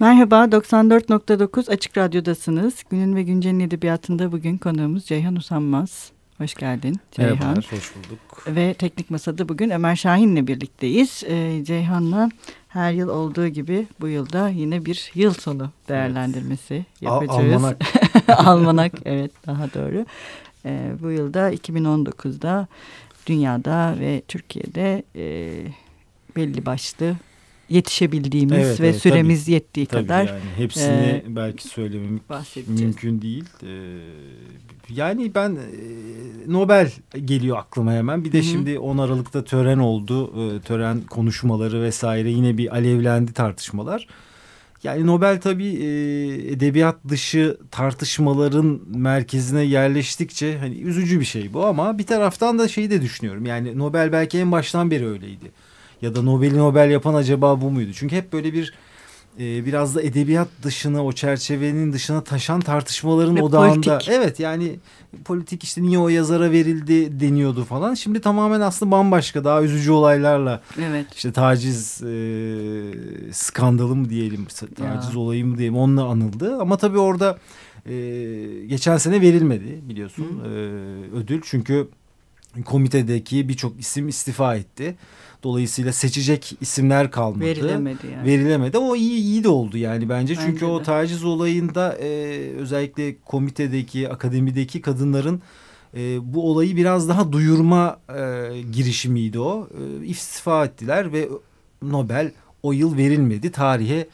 Merhaba, 94.9 Açık Radyo'dasınız. Günün ve Güncel'in edebiyatında bugün konuğumuz Ceyhan Usanmaz. Hoş geldin Ceyhan. Merhaba, hoş bulduk. Ve Teknik Masa'da bugün Ömer Şahin'le birlikteyiz. Ee, Ceyhan'la her yıl olduğu gibi bu yılda yine bir yıl sonu değerlendirmesi evet. yapacağız. Almanak. Almanak, evet daha doğru. Ee, bu yılda 2019'da dünyada ve Türkiye'de e, belli başlı yetişebildiğimiz evet, ve evet, süremiz tabii, yettiği tabii kadar. Yani hepsini e, belki söylememek mümkün değil. Ee, yani ben e, Nobel geliyor aklıma hemen. Bir de Hı -hı. şimdi 10 Aralık'ta tören oldu. E, tören konuşmaları vesaire yine bir alevlendi tartışmalar. Yani Nobel tabii e, edebiyat dışı tartışmaların merkezine yerleştikçe hani üzücü bir şey bu ama bir taraftan da şeyi de düşünüyorum. Yani Nobel belki en baştan beri öyleydi ya da Nobel'i Nobel yapan acaba bu muydu? Çünkü hep böyle bir e, biraz da edebiyat dışına o çerçevenin dışına taşan tartışmaların Ve odağında. Politik. Evet yani politik işte niye o yazara verildi deniyordu falan. Şimdi tamamen aslında bambaşka daha üzücü olaylarla evet. işte taciz e, skandalı mı diyelim taciz ya. olayı mı diyelim onunla anıldı. Ama tabii orada e, geçen sene verilmedi biliyorsun e, ödül. Çünkü komitedeki birçok isim istifa etti. Dolayısıyla seçecek isimler kalmadı. Verilemedi yani. Verilemedi. O iyi iyi de oldu yani bence. bence Çünkü de. o taciz olayında e, özellikle komitedeki, akademideki kadınların e, bu olayı biraz daha duyurma e, girişimiydi o. E, istifa ettiler ve Nobel o yıl verilmedi. Tarihe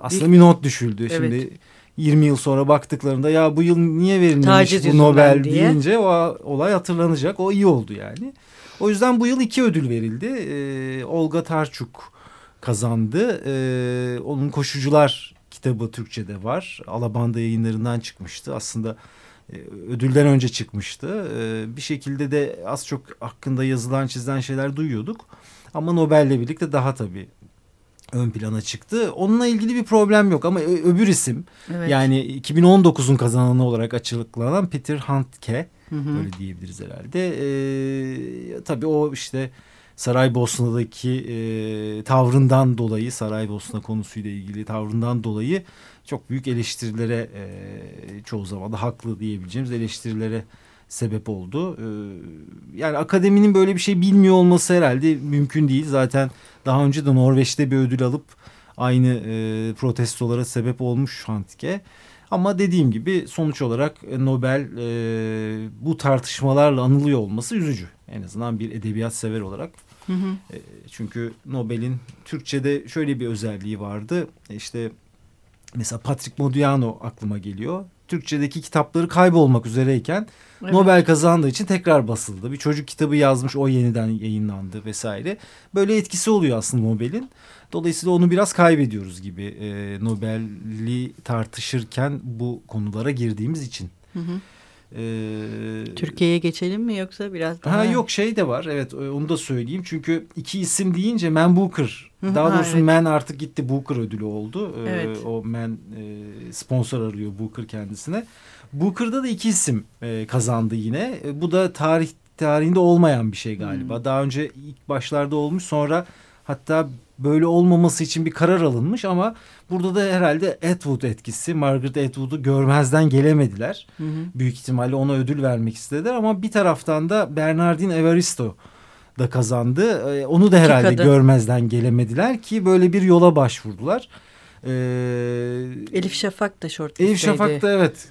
aslında bir not düşüldü. Evet. Şimdi 20 yıl sonra baktıklarında ya bu yıl niye verilmemiş bu Nobel diye. deyince o olay hatırlanacak. O iyi oldu yani. O yüzden bu yıl iki ödül verildi. Ee, Olga Tarçuk kazandı. Ee, onun Koşucular kitabı Türkçe'de var. Alabanda yayınlarından çıkmıştı. Aslında e, ödülden önce çıkmıştı. Ee, bir şekilde de az çok hakkında yazılan çizilen şeyler duyuyorduk. Ama Nobel'le birlikte daha tabii ön plana çıktı. Onunla ilgili bir problem yok ama öbür isim evet. yani 2019'un kazananı olarak açıklanan Peter Handke Hı hı. Öyle diyebiliriz herhalde. E, tabii o işte Saraybosna'daki e, tavrından dolayı Saraybosna konusuyla ilgili tavrından dolayı çok büyük eleştirilere e, çoğu zaman da haklı diyebileceğimiz eleştirilere sebep oldu. E, yani akademinin böyle bir şey bilmiyor olması herhalde mümkün değil. Zaten daha önce de Norveç'te bir ödül alıp aynı e, protestolara sebep olmuş Handke. Ama dediğim gibi sonuç olarak Nobel e, bu tartışmalarla anılıyor olması üzücü. En azından bir edebiyat sever olarak. Hı hı. E, çünkü Nobel'in Türkçe'de şöyle bir özelliği vardı. E, işte mesela Patrick Modiano aklıma geliyor. Türkçedeki kitapları kaybolmak üzereyken evet. Nobel kazandığı için tekrar basıldı. Bir çocuk kitabı yazmış o yeniden yayınlandı vesaire. Böyle etkisi oluyor aslında Nobel'in. Dolayısıyla onu biraz kaybediyoruz gibi e, Nobel'i tartışırken bu konulara girdiğimiz için. Hı hı. Ee, Türkiye'ye geçelim mi yoksa biraz daha? Ha yok şey de var evet onu da söyleyeyim. Çünkü iki isim deyince Man Booker daha ha, doğrusu evet. Man artık gitti Booker ödülü oldu. Ee, evet. O Man e, sponsor arıyor Booker kendisine. Booker'da da iki isim e, kazandı yine. E, bu da tarih tarihinde olmayan bir şey galiba. Hmm. Daha önce ilk başlarda olmuş sonra hatta böyle olmaması için bir karar alınmış ama burada da herhalde Atwood etkisi. Margaret Atwood'u görmezden gelemediler. Hı hı. Büyük ihtimalle ona ödül vermek istediler ama bir taraftan da Bernardine Evaristo da kazandı. Ee, onu da herhalde görmezden gelemediler ki böyle bir yola başvurdular. Ee, Elif Şafak da short Elif Şafak da evet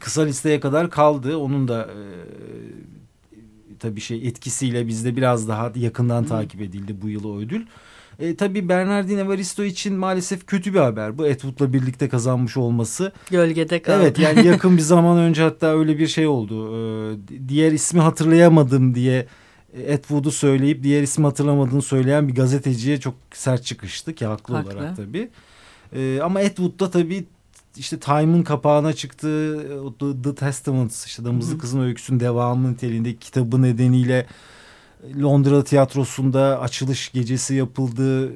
kısa listeye kadar kaldı. Onun da e, tabii şey etkisiyle bizde biraz daha yakından Hı. takip edildi bu yıl o ödül. E, tabii Bernardine Evaristo için maalesef kötü bir haber. Bu Atwood'la birlikte kazanmış olması. Gölgede kaldı. Evet yani yakın bir zaman önce hatta öyle bir şey oldu. E, diğer ismi hatırlayamadım diye Atwood'u söyleyip diğer ismi hatırlamadığını söyleyen bir gazeteciye çok sert çıkıştı ki haklı, haklı. olarak tabii. E, ama Atwood da tabii işte Time'ın kapağına çıktı The, The Testaments işte Damızlı Kızın Öyküsü'nün devamı niteliğinde kitabı nedeniyle Londra tiyatrosunda açılış gecesi yapıldı.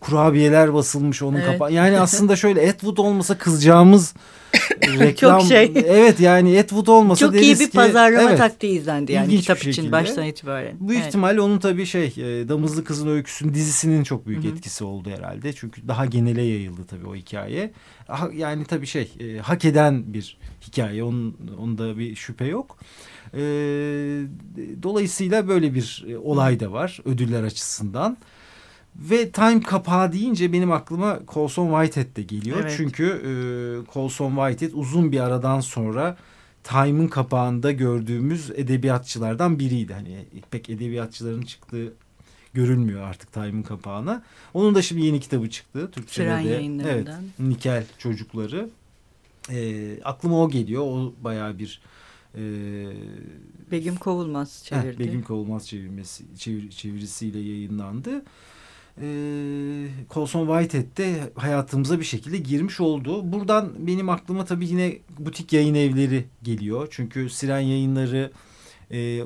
Kurabiyeler basılmış onun evet. kapağı. Yani aslında şöyle Atwood olmasa kızacağımız reklam. Çok şey. Evet yani Ed Wood olmasa Çok deriz iyi bir ki, pazarlama evet, taktiği izlendi yani kitap için baştan itibaren. Bu Evet. ihtimalle onun tabii şey e, Damızlı Kızın Öyküsü'nün dizisinin çok büyük Hı hı. etkisi oldu herhalde. Çünkü daha genele yayıldı tabii o hikaye. Ha- Yani tabii şey e, hak eden bir hikaye. Onun, onda bir şüphe yok. E, dolayısıyla böyle bir e, olay da var ödüller açısından. Ve Time kapağı deyince benim aklıma Colson Whitehead de geliyor. Evet. Çünkü e, Colson Whitehead uzun bir aradan sonra Time'ın kapağında gördüğümüz edebiyatçılardan biriydi. Hani pek edebiyatçıların çıktığı görülmüyor artık Time'ın kapağına. Onun da şimdi yeni kitabı çıktı. Türkçe'de de. Evet, Nikel Çocukları. E, aklıma o geliyor. O bayağı bir... E, Begüm Kovulmaz Heh, çevirdi. Begüm Kovulmaz çevirmesi, çevir, çevirisiyle yayınlandı. Ee, Colson Whitehead de hayatımıza bir şekilde girmiş oldu. Buradan benim aklıma tabii yine butik yayın evleri geliyor. Çünkü Siren yayınları e, e,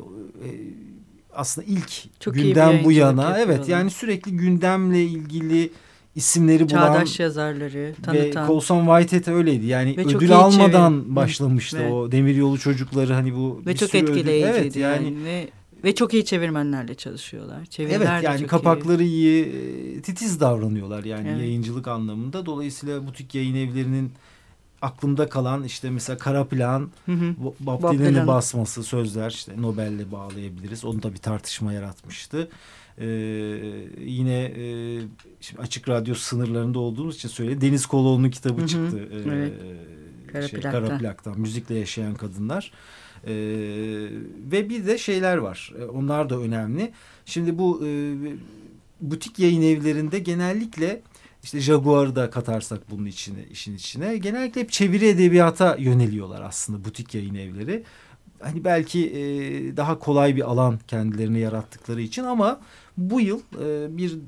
aslında ilk Çok gündem bu yana. Evet yani sürekli gündemle ilgili isimleri bulan Çağdaş yazarları ve tanıtan. Colson Whitehead öyleydi. Yani Ve ödül iyi almadan çeviri. başlamıştı Ve- o Demiryolu çocukları hani bu ve çok ödül- etkileyiciydi Evet yani yani. Ve, ve çok iyi çevirmenlerle çalışıyorlar. Çeviriler Evet yani kapakları iyi. e, titiz davranıyorlar yani Evet. yayıncılık anlamında. Dolayısıyla butik yayın evlerinin aklımda kalan işte mesela Kara Plan, Bob Dylan'ın basması sözler işte Nobel'le bağlayabiliriz. Onu da bir tartışma yaratmıştı. Ee, yine e, şimdi açık radyo sınırlarında olduğumuz için söyle Deniz Koloğlu'nun kitabı Hı hı. çıktı. Ee, Evet. Kara şey, Plak'tan. Kara Plak'tan. Müzikle yaşayan kadınlar. Ee, ve bir de şeyler var. Ee, Onlar da önemli. Şimdi bu e, butik yayın evlerinde genellikle işte Jaguar'ı da katarsak bunun içine işin içine genellikle hep çeviri edebiyata yöneliyorlar aslında butik yayın evleri. Hani belki e, daha kolay bir alan kendilerine yarattıkları için ama bu yıl e, bir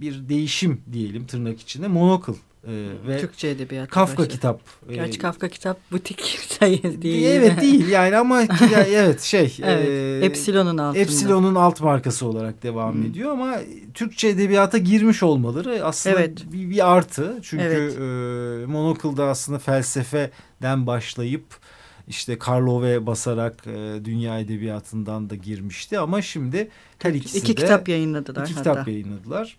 bir değişim diyelim tırnak içinde Monocle e, ve Türkçe edebiyatı. Kafka başladı. kitap. e, Gerçi Kafka kitap butik sayı değil. Evet değil yani ama ya- evet şey. Evet. e, Epsilon'un altında. Epsilon'un alt markası olarak devam Hmm. ediyor ama Türkçe edebiyata girmiş olmaları aslında Evet. bir, bir artı. Çünkü Evet. e, Monocle'da aslında felsefeden başlayıp işte Karlove basarak e, dünya edebiyatından da girmişti ama şimdi her ikisi İki de kitap yayınladılar iki hatta. kitap yayınladılar.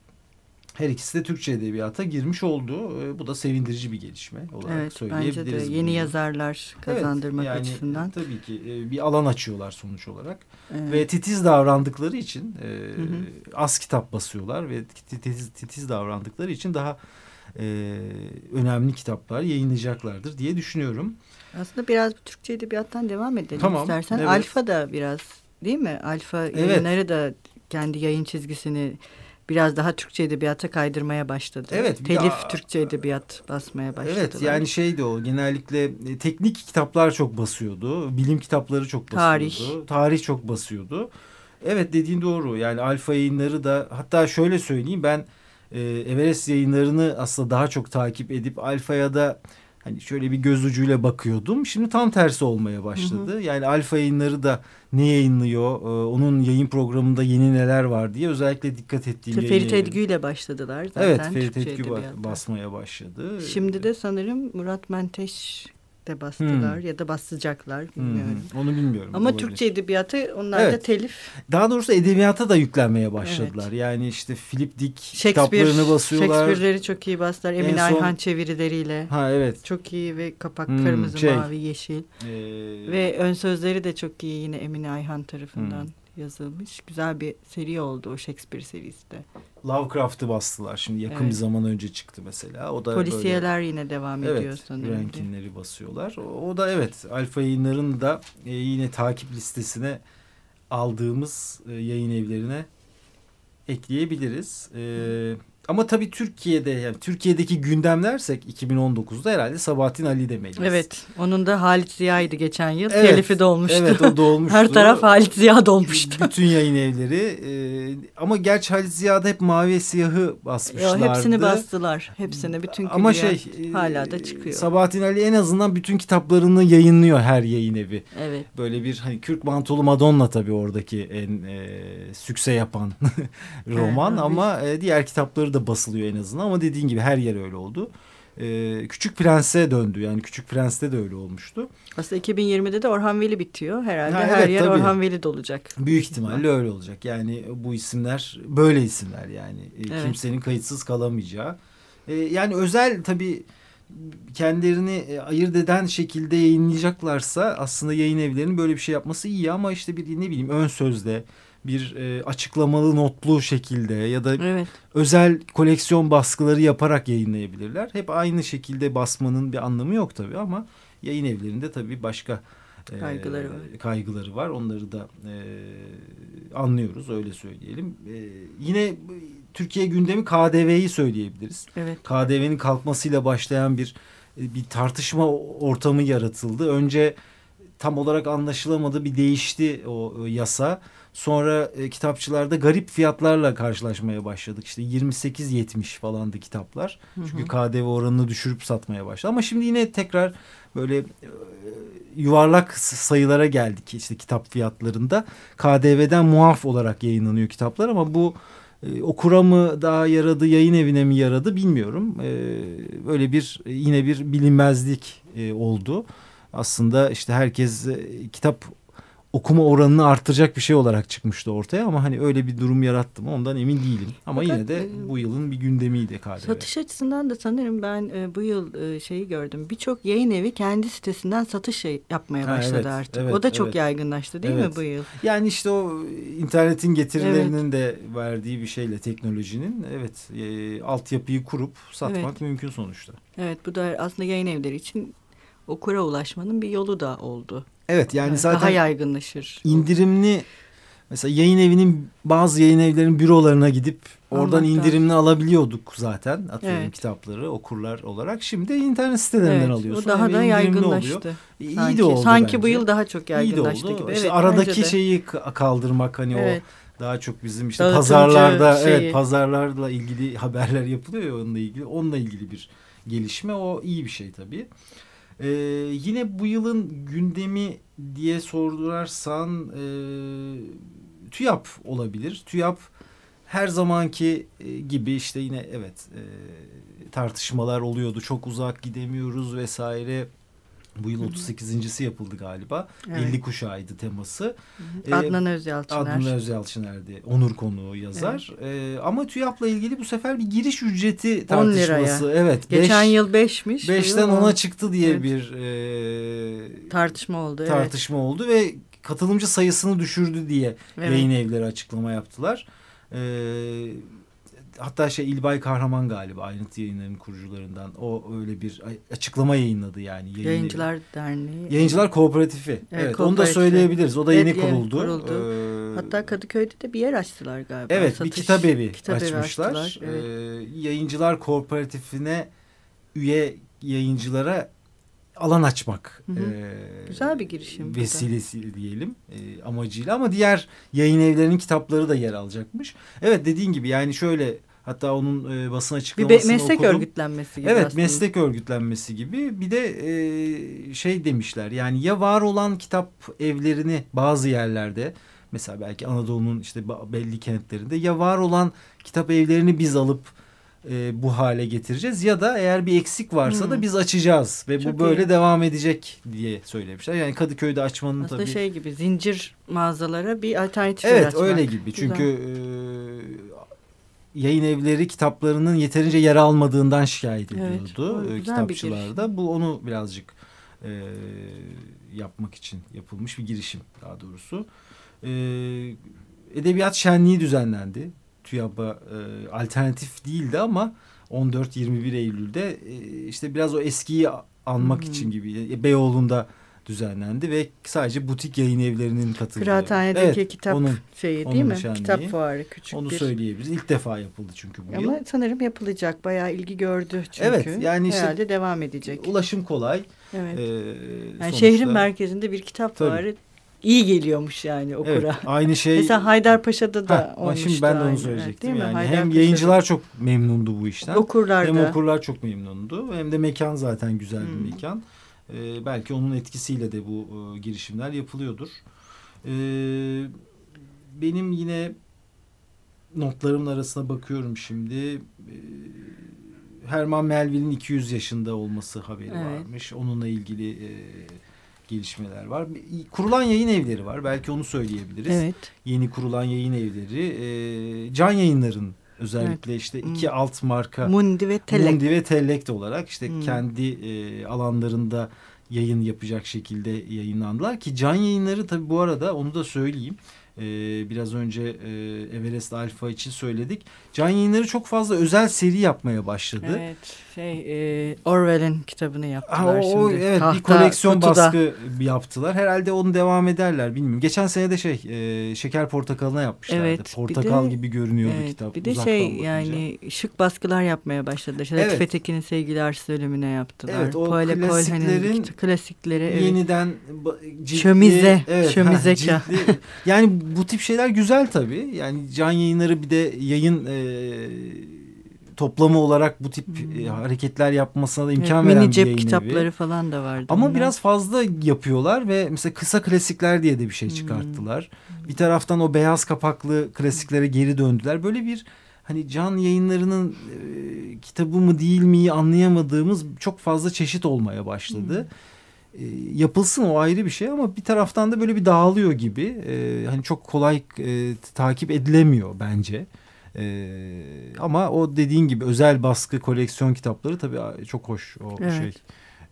Her ikisi de Türkçe edebiyata girmiş oldu. E, bu da sevindirici bir gelişme olarak Evet bence söyleyebiliriz. de yeni bunu. yazarlar Evet, kazandırmak yani, açısından. Tabii ki e, bir alan açıyorlar sonuç olarak. Evet. Ve titiz davrandıkları için e, Hı hı. az kitap basıyorlar ve titiz, titiz davrandıkları için daha e, önemli kitaplar yayınlayacaklardır diye düşünüyorum. Aslında biraz Türkçe edebiyattan devam edelim Tamam, istersen. evet. Alfa da biraz değil mi? Alfa yayınları da kendi yayın çizgisini biraz daha Türkçe edebiyata kaydırmaya başladı. Evet, Telif de- Türkçe edebiyat basmaya başladı. Evet yani şeydi o genellikle e, teknik kitaplar çok basıyordu. Bilim kitapları çok basıyordu. Tarih. Tarih çok basıyordu. Evet dediğin doğru yani alfa yayınları da hatta şöyle söyleyeyim ben e, Everest yayınlarını aslında daha çok takip edip alfaya da hani şöyle bir göz ucuyla bakıyordum. Şimdi tam tersi olmaya başladı. Yani alfa yayınları da ne yayınlıyor, e, onun yayın programında yeni neler var diye özellikle dikkat ettiğim yayın Ferit. Edgü ile başladılar zaten. Evet Ferit Edgü ba- basmaya başladı. Şimdi de sanırım Murat Menteş de bastılar Hmm. ya da basacaklar Hı bilmiyorum. hı, Onu bilmiyorum. Ama olabilir. Türkçe edebiyatı onlar da Evet. telif. Daha doğrusu edebiyata da yüklenmeye başladılar. Yani işte Philip Dick kitaplarını basıyorlar. Shakespeare'leri çok iyi bastılar. En Emin son- Ayhan çevirileriyle. Ha evet. Çok iyi ve kapak Hmm, kırmızı, şey. mavi, yeşil. Ee, Ve ön sözleri de çok iyi yine Emine Ayhan tarafından Hmm. Yazılmış. Güzel bir seri oldu o Shakespeare serisi de. Lovecraft'ı bastılar. Şimdi yakın Evet. bir zaman önce çıktı mesela. O da Polisiyeler yine devam böyle, ediyor evet, sanırım. Rankinleri basıyorlar. O, o da evet Alfa yayınların da e, yine takip listesine aldığımız e, yayın evlerine ekleyebiliriz. E, ama tabii Türkiye'de yani Türkiye'deki gündemlersek 2019'da herhalde Sabahattin Ali demeliyiz. Evet. Onun da Halit Ziya'ydı geçen yıl. Evet, Telifi dolmuştu. Evet o dolmuştu. Her taraf Halit Ziya dolmuştu. Bütün yayın evleri. e, ama gerçi Halit Ziya'da hep mavi ve siyahı basmışlardı. hepsini bastılar. Hepsini bütün Ama şey hala da çıkıyor. Sabahattin Ali en azından bütün kitaplarını yayınlıyor her yayın evi. evet. Böyle bir hani Kürk Mantolu Madonna tabii oradaki en e, sükse yapan roman Evet, ama e, diğer kitapları da basılıyor en azından ama dediğin gibi her yer öyle oldu. e, Küçük Prens'e döndü. Yani Küçük Prens'te de öyle olmuştu. Aslında 2020'de de Orhan Veli bitiyor. Herhalde ha, evet, her yer tabii. Orhan Veli olacak. Büyük ihtimalle öyle olacak. Yani bu isimler böyle isimler yani. E, evet. Kimsenin kayıtsız kalamayacağı. E, yani özel tabii kendilerini e, ayırt eden şekilde yayınlayacaklarsa aslında yayın evlerinin böyle bir şey yapması iyi ama işte bir ne bileyim ön sözde bir e, açıklamalı notlu şekilde ya da evet. özel koleksiyon baskıları yaparak yayınlayabilirler. Hep aynı şekilde basmanın bir anlamı yok tabii ama yayın evlerinde tabii başka e, kaygıları var. Kaygıları var. Onları da e, anlıyoruz öyle söyleyelim. E, yine Türkiye gündemi KDV'yi söyleyebiliriz. Evet. KDV'nin kalkmasıyla başlayan bir e, bir tartışma ortamı yaratıldı. Önce tam olarak anlaşılamadı bir değişti o yasa. Sonra e, kitapçılarda garip fiyatlarla karşılaşmaya başladık. İşte 28-70 falandı kitaplar. Hı hı. Çünkü KDV oranını düşürüp satmaya başladı. Ama şimdi yine tekrar böyle e, yuvarlak sayılara geldik. İşte kitap fiyatlarında KDV'den muaf olarak yayınlanıyor kitaplar ama bu e, okura mı daha yaradı, yayın evine mi yaradı bilmiyorum. E, böyle bir yine bir bilinmezlik e, oldu. Aslında işte herkes e, kitap okuma oranını arttıracak bir şey olarak çıkmıştı ortaya ama hani öyle bir durum yarattı mı ondan emin değilim. Ama Fakat, yine de e, bu yılın bir gündemiydi KDV. Satış açısından da sanırım ben e, bu yıl e, şeyi gördüm. Birçok yayın evi kendi sitesinden satış şey yapmaya başladı ha, evet, artık. Evet, o da çok evet. yaygınlaştı değil evet. mi bu yıl? Yani işte o internetin getirilerinin evet. de verdiği bir şeyle teknolojinin evet e, altyapıyı kurup satmak evet. mümkün sonuçta. Evet bu da aslında yayın evleri için okura ulaşmanın bir yolu da oldu. Evet yani zaten daha yaygınlaşır. İndirimli mesela yayın evinin bazı yayın evlerinin bürolarına gidip oradan Anlattım. indirimli alabiliyorduk zaten atıyorum evet. kitapları okurlar olarak. Şimdi internet sitelerinden evet, alıyorsun. O daha da yaygınlaştı. İyi sanki, de oldu Sanki bence. bu yıl daha çok yaygınlaştı gibi. İşte evet, aradaki şeyi kaldırmak hani evet. o daha çok bizim işte Dağıtıcı pazarlarda şeyi. evet pazarlarla ilgili haberler yapılıyor ya onunla ilgili onunla ilgili bir gelişme o iyi bir şey tabii. Ee, yine bu yılın gündemi diye sordularsan e, TÜYAP olabilir. TÜYAP her zamanki e, gibi işte yine evet e, tartışmalar oluyordu. Çok uzak gidemiyoruz vesaire. Bu yıl 38.si yapıldı galiba. Evet. 50 kuşağıydı teması. Hı hı. Adnan Özyalçıner. Adnan Özyalçıner'di. Onur konuğu yazar. Evet. Ee, ama TÜYAP'la ilgili bu sefer bir giriş ücreti tartışması. 10 liraya. Evet. Geçen beş, yıl 5'miş. 5'ten 10'a çıktı diye evet. bir e, tartışma oldu. Tartışma evet. oldu ve katılımcı sayısını düşürdü diye evet. yayın evleri açıklama yaptılar. Evet hatta şey İlbay Kahraman galiba ayrıntı yayınlarının kurucularından o öyle bir açıklama yayınladı yani. Yayın Yayıncılar Derneği. Yayıncılar Kooperatifi. Evet, evet onu da söyleyebiliriz. O da evet, yeni kuruldu. kuruldu. Ee, hatta Kadıköy'de de bir yer açtılar galiba. Evet Satış, bir kitap evi kitap açmışlar. Evi açtılar, evet. ee, yayıncılar Kooperatifine üye yayıncılara alan açmak hı hı. E, güzel bir girişim vesilesi diyelim e, amacıyla ama diğer yayın evlerinin kitapları da yer alacakmış. Evet dediğin gibi yani şöyle hatta onun e, basın açıklamasını bir meslek okudum. örgütlenmesi gibi Evet aslında. meslek örgütlenmesi gibi bir de e, şey demişler yani ya var olan kitap evlerini bazı yerlerde mesela belki Anadolu'nun işte belli kentlerinde ya var olan kitap evlerini biz alıp e, bu hale getireceğiz ya da eğer bir eksik varsa hmm. da biz açacağız ve Çok bu böyle iyi. devam edecek diye söylemişler. Yani Kadıköy'de açmanın Aslında tabii. şey gibi zincir mağazalara bir alternatif Evet açmak. öyle gibi çünkü e, yayın evleri kitaplarının yeterince yer almadığından şikayet ediyordu evet, kitapçılarda. Bu onu birazcık e, yapmak için yapılmış bir girişim daha doğrusu. E, edebiyat şenliği düzenlendi TÜYAP'a e, alternatif değildi ama 14-21 Eylül'de e, işte biraz o eskiyi anmak hmm. için gibi Beyoğlu'nda düzenlendi ve sadece butik yayın evlerinin katıldığı. Kıraathanedeki evet, kitap onun, şeyi değil mi? Şenliği. Kitap fuarı küçük Onu bir. söyleyebiliriz. İlk defa yapıldı çünkü bu Ama yıl. Ama sanırım yapılacak. Bayağı ilgi gördü çünkü. Evet yani Herhalde işte, devam edecek. Ulaşım kolay. Evet. Ee, yani sonuçta, şehrin merkezinde bir kitap Tabii. fuarı iyi geliyormuş yani okura. Evet, aynı şey. Mesela Haydarpaşa'da da ha, olmuştu. Şimdi ben de onu söyleyecektim. Evet, yani hem yayıncılar çok memnundu bu işten. Okurlar hem okurlar çok memnundu. Hem de mekan zaten güzel bir hmm. mekan. Ee, belki onun etkisiyle de bu e, girişimler yapılıyordur. Ee, benim yine notlarımın arasına bakıyorum şimdi. Ee, Herman Melville'in 200 yaşında olması haberi evet. varmış. Onunla ilgili e, gelişmeler var. Kurulan yayın evleri var. Belki onu söyleyebiliriz. Evet. Yeni kurulan yayın evleri. E, can yayınların özellikle evet. işte iki hmm. alt marka Mundi ve Telekt. Mundi ve Telekt olarak işte hmm. kendi e, alanlarında yayın yapacak şekilde yayınlandılar ki can yayınları tabii bu arada onu da söyleyeyim e, biraz önce e, Everest Alfa için söyledik. Can yayınları çok fazla özel seri yapmaya başladı. Evet şey e, Orwell'in kitabını yaptılar ha, o, şimdi. Evet Tahta, bir koleksiyon kutuda. baskı yaptılar. Herhalde onu devam ederler bilmiyorum. Geçen sene de şey e, Şeker Portakalı'na yapmışlardı. Evet, Portakal de, gibi görünüyordu evet, kitap. Bir de şey bakınca. yani şık baskılar yapmaya başladı. İşte evet. Latife Tekin'in Sevgili bölümüne yaptılar. Evet o Paul klasiklerin klasikleri evet. yeniden ciddi, şömize, evet, şömizeka. Yani bu tip şeyler güzel tabii. Yani can yayınları bir de yayın e, toplamı olarak bu tip hmm. e, hareketler yapmasına da imkan evet, veren mini cep bir kitapları evi. falan da vardı. Ama bunlar. biraz fazla yapıyorlar ve mesela kısa klasikler diye de bir şey hmm. çıkarttılar. Hmm. Bir taraftan o beyaz kapaklı klasiklere geri döndüler. Böyle bir hani can yayınlarının e, kitabı mı değil mi anlayamadığımız çok fazla çeşit olmaya başladı. Hmm. E, yapılsın o ayrı bir şey ama bir taraftan da böyle bir dağılıyor gibi. E, hani çok kolay e, takip edilemiyor bence. Ee, ama o dediğin gibi özel baskı koleksiyon kitapları tabii çok hoş o evet. şey.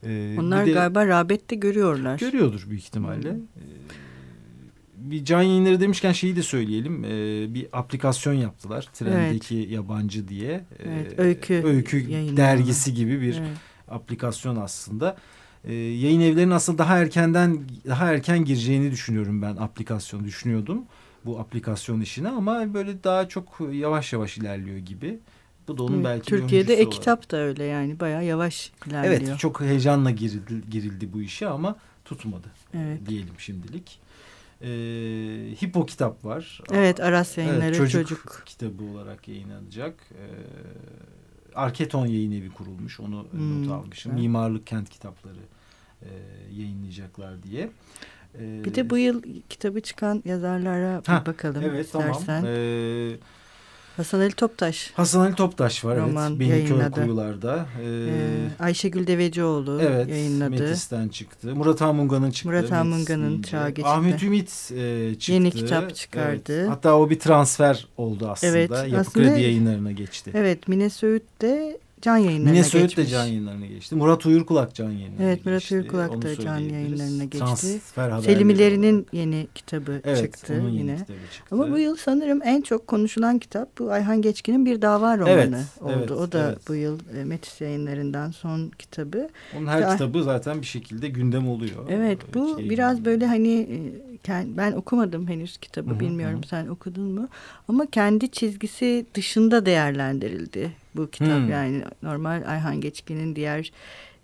Ee, Onlar de, galiba rağbette görüyorlar. Görüyordur büyük ihtimalle. Hmm. Ee, bir can yayınları demişken şeyi de söyleyelim. Ee, bir aplikasyon yaptılar. Trendeki evet. yabancı diye. Ee, evet, öykü öykü dergisi gibi bir evet. aplikasyon aslında. Ee, yayın evlerinin aslında daha erkenden daha erken gireceğini düşünüyorum ben aplikasyonu düşünüyordum bu aplikasyon işine ama böyle daha çok yavaş yavaş ilerliyor gibi. Bu da onun evet, belki Türkiye'de e-kitap da öyle yani bayağı yavaş ilerliyor. Evet çok heyecanla girildi, girildi bu işe ama tutmadı evet. diyelim şimdilik. Ee, Hippo kitap var. Evet Aras yayınları evet, çocuk, çocuk kitabı olarak yayınlanacak. Ee, Arketon yayın evi kurulmuş onu hmm, not almışım. Evet. Mimarlık kent kitapları e, yayınlayacaklar diye. Ee, bir de bu yıl kitabı çıkan yazarlara ha, bakalım evet, istersen. Tamam. Ee, Hasan Ali Toptaş. Hasan Ali Toptaş var Roman evet. Benim Kuyular'da. Ee, ee, Ayşegül Devecioğlu evet, yayınladı. Metis'ten çıktı. Murat Hamunga'nın çıktı. Murat Hamunga'nın Çağ Geçidi. Ahmet Ümit e, çıktı. Yeni kitap çıkardı. Evet. Hatta o bir transfer oldu aslında. Evet, Yapı aslında, Kredi yayınlarına geçti. Evet Mine Söğüt de can yayınlarına Mine Söğüt de can yayınlarına geçti. Murat Uyurkulak can yayınlarına evet, geçti. Evet Murat Uyurkulak da can yayınlarına geçti. Selimilerinin yeni kitabı evet, çıktı yine. Yeni kitabı çıktı. Ama bu yıl sanırım en çok konuşulan kitap bu Ayhan Geçkin'in Bir Dava romanı evet, oldu. Evet, o da evet. bu yıl e, Metis yayınlarından son kitabı. Onun her işte, kitabı zaten bir şekilde gündem oluyor. Evet bu Ki, biraz böyle hani e, ben okumadım henüz kitabı hı hı, bilmiyorum sen okudun mu? Ama kendi çizgisi dışında değerlendirildi bu kitap hmm. yani normal Ayhan Geçkin'in diğer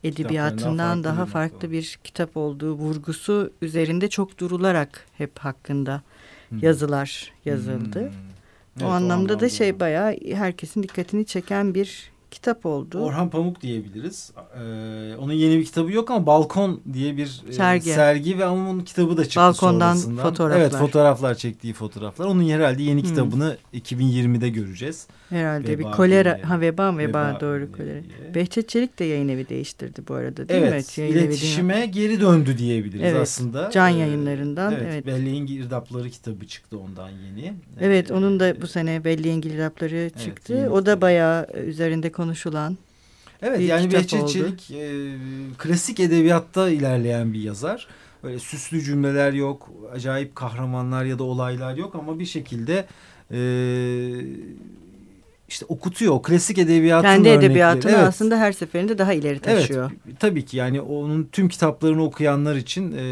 edebiyatından daha farklı, daha farklı bir kitap olduğu vurgusu üzerinde çok durularak hep hakkında hmm. yazılar yazıldı. Hmm. Evet, o, anlamda o anlamda da şey bayağı herkesin dikkatini çeken bir kitap oldu. Orhan Pamuk diyebiliriz. Ee, onun yeni bir kitabı yok ama Balkon diye bir e, sergi, sergi ve ama onun kitabı da çıktı Balkondan sonrasından. fotoğraflar. Evet fotoğraflar çektiği fotoğraflar. Onun herhalde yeni hmm. kitabını 2020'de göreceğiz. Herhalde veba bir kolera, diye, ha veba, veba, veba doğru kolera. Diye. Behçet Çelik de yayın evi değiştirdi bu arada değil evet, mi? Evet iletişime geri döndü diyebiliriz evet, aslında. Can ee, yayınlarından. Evet, evet. Belleğin Girdapları kitabı çıktı ondan yeni. Evet ee, onun da bu sene Belleğin Girdapları çıktı. Evet, o da bayağı üzerinde konuşulan Evet bir yani Behçet Çelik e, klasik edebiyatta ilerleyen bir yazar. Böyle süslü cümleler yok, acayip kahramanlar ya da olaylar yok ama bir şekilde e, işte okutuyor. O klasik edebiyatın Kendi edebiyatını evet. aslında her seferinde daha ileri taşıyor. Evet tabii ki yani onun tüm kitaplarını okuyanlar için e,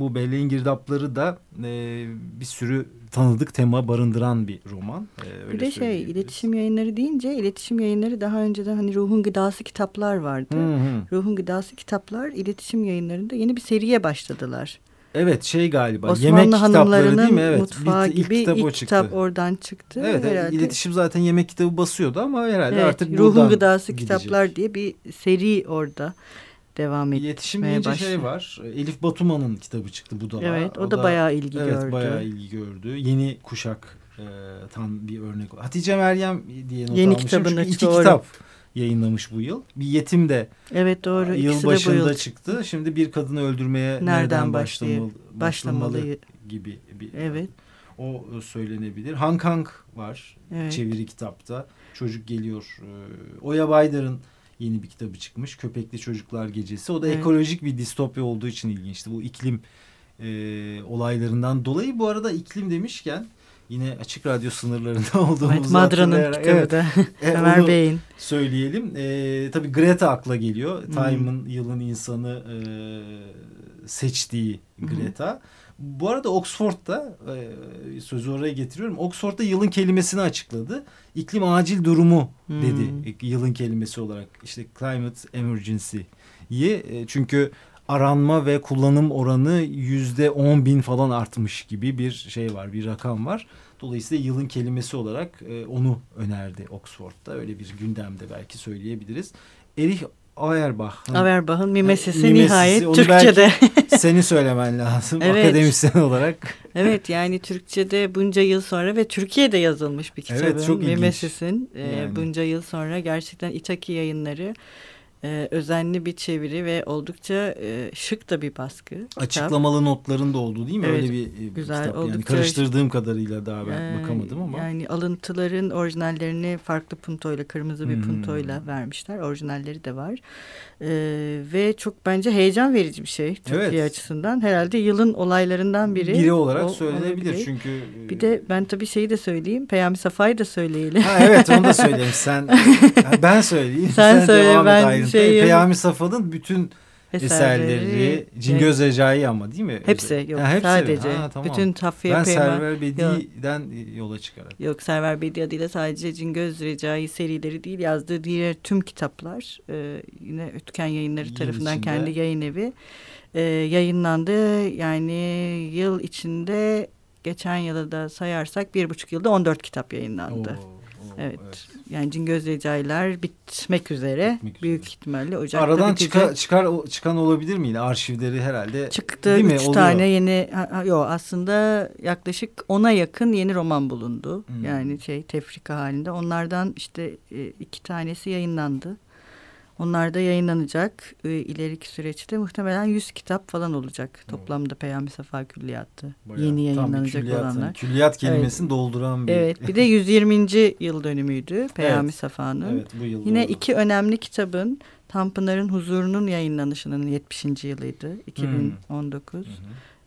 bu Belleğin Girdapları da e, bir sürü tanıdık tema barındıran bir roman. Ee, öyle bir de şey iletişim yayınları deyince iletişim yayınları daha önceden hani ruhun gıdası kitaplar vardı. Hı hı. Ruhun gıdası kitaplar iletişim yayınlarında yeni bir seriye başladılar. Evet şey galiba Osmanlı yemek kitapları değil mi? Evet. Mutfağı bir, gibi ilk kitap, ilk kitap oradan çıktı. Evet herhalde. iletişim zaten yemek kitabı basıyordu ama herhalde evet, artık Ruhun Gıdası gidecek. Kitaplar diye bir seri orada devam etmeye İletişim deyince şey var. Elif Batuman'ın kitabı çıktı bu da. Evet o, o da, da bayağı ilgi evet, gördü. Evet bayağı ilgi gördü. Yeni kuşak e, tam bir örnek. Hatice Meryem diye not Yeni almışım. kitabını Çünkü iki doğru. kitap yayınlamış bu yıl. Bir yetim de Evet doğru. Yıl başında yıl. çıktı. Şimdi bir kadını öldürmeye nereden, nereden başlamalı, başlamalı, gibi bir Evet. O söylenebilir. Hank Hank var evet. çeviri kitapta. Çocuk geliyor. Ee, Oya Baydar'ın yeni bir kitabı çıkmış. Köpekli Çocuklar Gecesi. O da evet. ekolojik bir distopya olduğu için ilginçti. Bu iklim e, olaylarından dolayı. Bu arada iklim demişken yine açık radyo sınırlarında olduğumuzu evet, Madra'nın kitabı evet, da Ömer Bey'in. Söyleyelim. E, tabii Greta akla geliyor. Hmm. Time'ın yılın insanı e, seçtiği Greta. Hmm. Bu arada Oxford'da e, sözü oraya getiriyorum. Oxford'da yılın kelimesini açıkladı. İklim acil durumu dedi hmm. yılın kelimesi olarak. İşte climate emergency'yi e, çünkü aranma ve kullanım oranı yüzde on bin falan artmış gibi bir şey var, bir rakam var. Dolayısıyla yılın kelimesi olarak e, onu önerdi Oxford'da. Öyle bir gündemde belki söyleyebiliriz. Erich Auerbach'ın Auerbach'ın mimesisi, mimesisi nihayet Onu Türkçe'de. seni söylemen lazım evet. akademisyen olarak. Evet yani Türkçe'de bunca yıl sonra ve Türkiye'de yazılmış bir kitabın evet, çok mimesisin. E, yani. bunca yıl sonra gerçekten İtaki yayınları e, özenli bir çeviri ve oldukça e, şık da bir baskı. Açıklamalı kitap. notların da olduğu değil mi? Evet, Öyle bir e, güzel, kitap yani karıştırdığım kadarıyla daha ben e, bakamadım ama. Yani alıntıların orijinallerini farklı puntoyla kırmızı bir hmm. puntoyla vermişler. Orijinalleri de var. E, ve çok bence heyecan verici bir şey Türkiye evet. açısından. Herhalde yılın olaylarından biri. Biri olarak o, söylenebilir olabilir. çünkü. E, bir de ben tabii şeyi de söyleyeyim. Peyami Safa'yı da söyleyelim. Ha, evet onu da söyleyeyim. Sen ben söyleyeyim. Sen, sen söyle ben şeyim. Peyami Safa'nın bütün eserleri, eserleri Cingöz Recai ama değil mi? Hepsi yok ha, hepsi sadece. Ha, tamam. Bütün Tafiye Ben Peyma, Server Bedi'den yok. yola çıkarak. Yok Server Bedi adıyla sadece Cingöz Recai serileri değil yazdığı diğer tüm kitaplar e, yine Ötken Yayınları yıl tarafından içinde. kendi yayın evi e, yayınlandı. Yani yıl içinde geçen yılı da sayarsak bir buçuk yılda on dört kitap yayınlandı. Oo. Evet. evet. Yani Cingöz Recai'ler bitmek üzere. Bitmek Büyük üzere. ihtimalle Ocak'ta Aradan çıkar, çıkar, çıkan olabilir miydi? Arşivleri herhalde. Çıktı. Değil üç mi? tane yeni. Yok aslında yaklaşık ona yakın yeni roman bulundu. Hmm. Yani şey tefrika halinde. Onlardan işte e, iki tanesi yayınlandı. Onlar da yayınlanacak. E, ileriki süreçte muhtemelen 100 kitap falan olacak. Toplamda Peyami Safa Külliyattı. Bayağı, Yeni yayınlanacak külliyat, olanlar. Külliyat kelimesini evet. dolduran bir. Evet bir de 120. yıl dönümüydü Peyami evet. Safa'nın. Evet bu yıl Yine doğru. iki önemli kitabın Tanpınar'ın Huzurunun yayınlanışının 70. yılıydı. 2019. Hmm.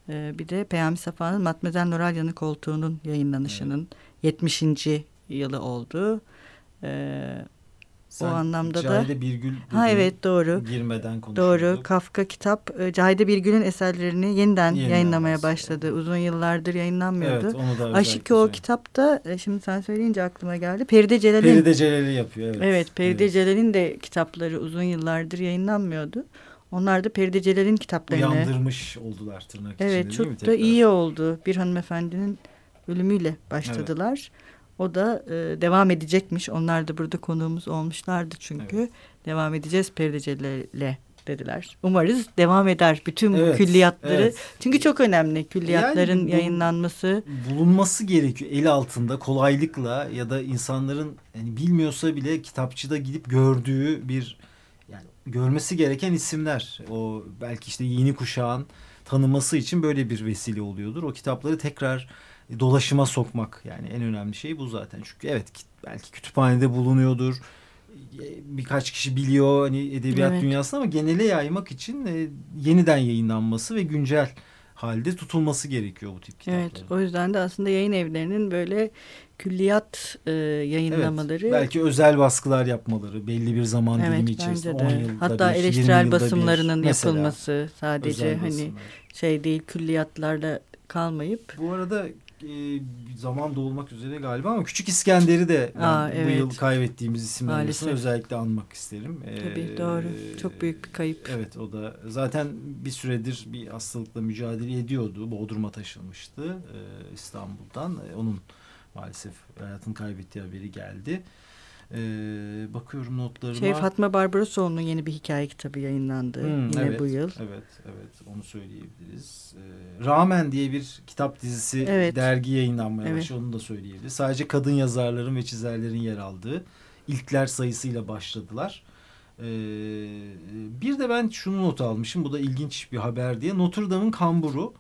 Ee, bir de Peyami Safa'nın Matmazel Noralya'nın koltuğunun yayınlanışının evet. 70. yılı oldu. Ee, sen o anlamda Cahide da. Birgül ha evet doğru. Girmeden konuşuyorduk. Doğru. Kafka kitap e, Cahide Birgül'ün eserlerini yeniden yayınlamaya başladı. Uzun yıllardır yayınlanmıyordu. Evet onu da Aşık o kitapta e, şimdi sen söyleyince aklıma geldi. Peride Celal'in. Peride Celal'i yapıyor evet. Evet Peride evet. Celal'in de kitapları uzun yıllardır yayınlanmıyordu. Onlar da Peride Celal'in kitaplarını. Uyandırmış oldular tırnak evet, içinde çok değil mi? da iyi oldu. Bir hanımefendinin ölümüyle başladılar. Evet. O da e, devam edecekmiş. Onlar da burada konuğumuz olmuşlardı çünkü. Evet. Devam edeceğiz perdecilerle dediler. Umarız devam eder bütün evet, külliyatları. Evet. Çünkü çok önemli külliyatların yani bu, yayınlanması. Bulunması gerekiyor el altında kolaylıkla ya da insanların yani bilmiyorsa bile kitapçıda gidip gördüğü bir yani görmesi gereken isimler. O belki işte yeni kuşağın tanıması için böyle bir vesile oluyordur. O kitapları tekrar dolaşıma sokmak yani en önemli şey bu zaten. Çünkü evet belki kütüphanede bulunuyordur. Birkaç kişi biliyor hani edebiyat evet. dünyasında ama genele yaymak için e, yeniden yayınlanması ve güncel halde tutulması gerekiyor bu tip kitapların. Evet o yüzden de aslında yayın evlerinin böyle külliyat e, yayınlamaları. Evet, belki özel baskılar yapmaları belli bir zaman evet, dilimi içerisinde. 10 yılda Hatta bir, eleştirel basımlarının bir, yapılması sadece hani basımlar. şey değil külliyatlarla kalmayıp. Bu arada e, zaman dolmak üzere galiba ama Küçük İskender'i de ben Aa, evet. bu yıl kaybettiğimiz isimler arasında özellikle anmak isterim. Tabii ee, doğru. Çok büyük bir kayıp. Evet o da zaten bir süredir bir hastalıkla mücadele ediyordu. Bodrum'a taşınmıştı e, İstanbul'dan. E, onun maalesef hayatını kaybettiği haberi geldi. Ee, bakıyorum notlarıma. Şey Fatma Barbarosoğlu'nun yeni bir hikaye kitabı yayınlandı hmm, yine evet, bu yıl. Evet, evet onu söyleyebiliriz. Ee, Ramen diye bir kitap dizisi evet. dergi yayınlanmaya evet. başladı onu da söyleyebiliriz. Sadece kadın yazarların ve çizerlerin yer aldığı ilkler sayısıyla başladılar. Ee, bir de ben şunu not almışım. Bu da ilginç bir haber diye. Notre Dame'ın kamburu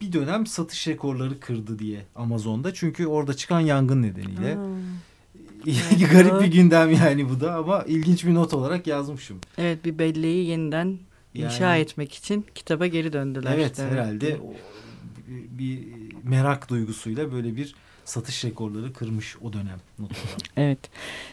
bir dönem satış rekorları kırdı diye Amazon'da. Çünkü orada çıkan yangın nedeniyle. Garip bir gündem yani bu da ama ilginç bir not olarak yazmışım. Evet bir belleği yeniden yani, inşa etmek için kitaba geri döndüler. Evet, evet. herhalde bir merak duygusuyla böyle bir satış rekorları kırmış o dönem. evet.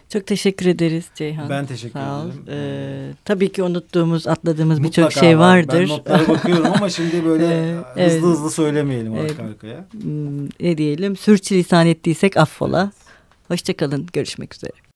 Çok teşekkür ederiz Ceyhan. Ben teşekkür Sağ ederim. Ee, tabii ki unuttuğumuz, atladığımız birçok şey vardır. Ben notlara bakıyorum ama şimdi böyle ee, hızlı evet. hızlı söylemeyelim arka arkaya. Hmm, ne diyelim? Sürçülisan ettiysek affola. Evet. Hoşçakalın. Görüşmek üzere.